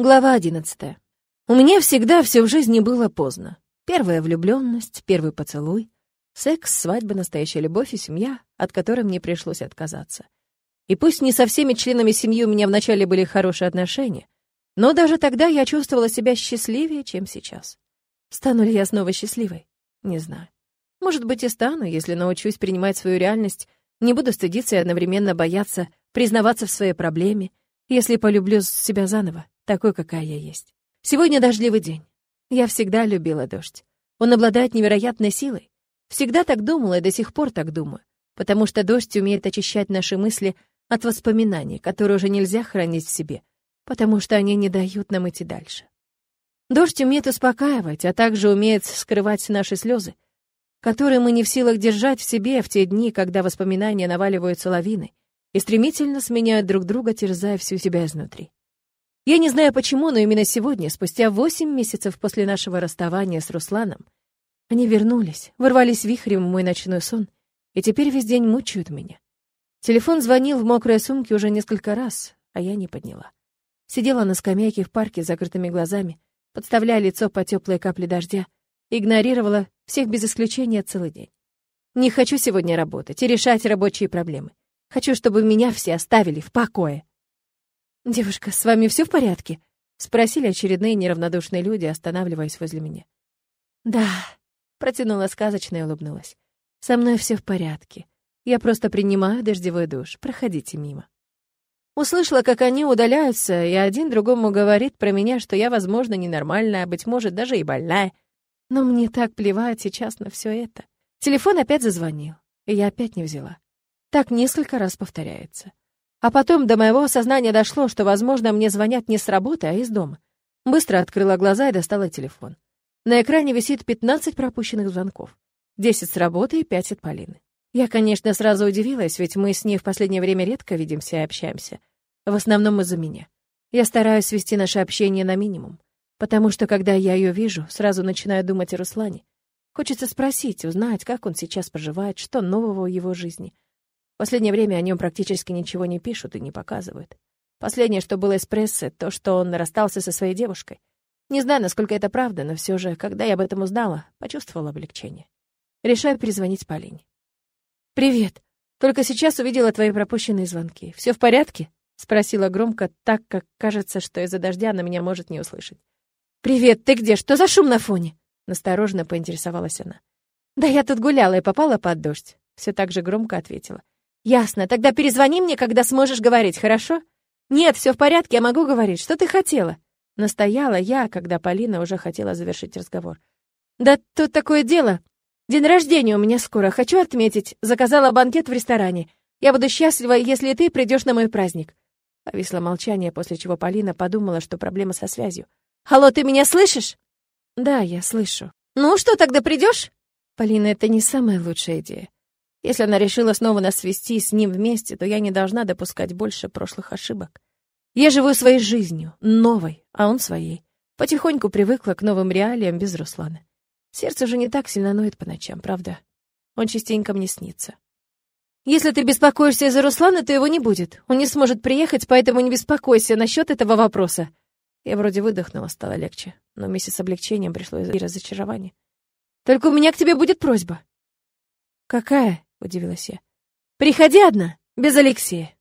Глава одиннадцатая. У меня всегда все в жизни было поздно. Первая влюбленность, первый поцелуй, секс, свадьба, настоящая любовь и семья, от которой мне пришлось отказаться. И пусть не со всеми членами семьи у меня вначале были хорошие отношения, но даже тогда я чувствовала себя счастливее, чем сейчас. Стану ли я снова счастливой? Не знаю. Может быть, и стану, если научусь принимать свою реальность, не буду стыдиться и одновременно бояться признаваться в своей проблеме, если полюблю себя заново такой, какая я есть. Сегодня дождливый день. Я всегда любила дождь. Он обладает невероятной силой. Всегда так думала и до сих пор так думаю, потому что дождь умеет очищать наши мысли от воспоминаний, которые уже нельзя хранить в себе, потому что они не дают нам идти дальше. Дождь умеет успокаивать, а также умеет скрывать наши слезы, которые мы не в силах держать в себе в те дни, когда воспоминания наваливаются лавиной и стремительно сменяют друг друга, терзая всю себя изнутри. Я не знаю почему, но именно сегодня, спустя восемь месяцев после нашего расставания с Русланом, они вернулись, ворвались вихрем в мой ночной сон и теперь весь день мучают меня. Телефон звонил в мокрой сумке уже несколько раз, а я не подняла. Сидела на скамейке в парке с закрытыми глазами, подставляя лицо по теплой капле дождя, игнорировала всех без исключения целый день. Не хочу сегодня работать и решать рабочие проблемы. Хочу, чтобы меня все оставили в покое. «Девушка, с вами все в порядке?» — спросили очередные неравнодушные люди, останавливаясь возле меня. «Да», — протянула сказочно и улыбнулась. «Со мной все в порядке. Я просто принимаю дождевой душ. Проходите мимо». Услышала, как они удаляются, и один другому говорит про меня, что я, возможно, ненормальная, а, быть может, даже и больная. Но мне так плевать сейчас на все это. Телефон опять зазвонил, и я опять не взяла. Так несколько раз повторяется. А потом до моего сознания дошло, что, возможно, мне звонят не с работы, а из дома. Быстро открыла глаза и достала телефон. На экране висит 15 пропущенных звонков. 10 с работы и 5 от Полины. Я, конечно, сразу удивилась, ведь мы с ней в последнее время редко видимся и общаемся. В основном из-за меня. Я стараюсь свести наше общение на минимум. Потому что, когда я ее вижу, сразу начинаю думать о Руслане. Хочется спросить, узнать, как он сейчас проживает, что нового в его жизни — последнее время о нем практически ничего не пишут и не показывают. Последнее, что было из прессы, то, что он расстался со своей девушкой. Не знаю, насколько это правда, но все же, когда я об этом узнала, почувствовала облегчение. Решаю перезвонить Полине. «Привет. Только сейчас увидела твои пропущенные звонки. Все в порядке?» — спросила громко, так как кажется, что из-за дождя она меня может не услышать. «Привет, ты где? Что за шум на фоне?» — настороженно поинтересовалась она. «Да я тут гуляла и попала под дождь», — все так же громко ответила. «Ясно. Тогда перезвони мне, когда сможешь говорить, хорошо?» «Нет, все в порядке, я могу говорить. Что ты хотела?» Настояла я, когда Полина уже хотела завершить разговор. «Да тут такое дело. День рождения у меня скоро. Хочу отметить. Заказала банкет в ресторане. Я буду счастлива, если ты придешь на мой праздник». Повисло молчание, после чего Полина подумала, что проблема со связью. «Алло, ты меня слышишь?» «Да, я слышу». «Ну что, тогда придешь?» «Полина, это не самая лучшая идея. Если она решила снова нас свести с ним вместе, то я не должна допускать больше прошлых ошибок. Я живу своей жизнью, новой, а он своей. Потихоньку привыкла к новым реалиям без Руслана. Сердце уже не так сильно ноет по ночам, правда? Он частенько мне снится. Если ты беспокоишься из-за Руслана, то его не будет. Он не сможет приехать, поэтому не беспокойся насчет этого вопроса. Я вроде выдохнула, стало легче, но вместе с облегчением пришло и разочарование. Только у меня к тебе будет просьба. Какая? — удивилась я. «Приходи одна, без Алексея».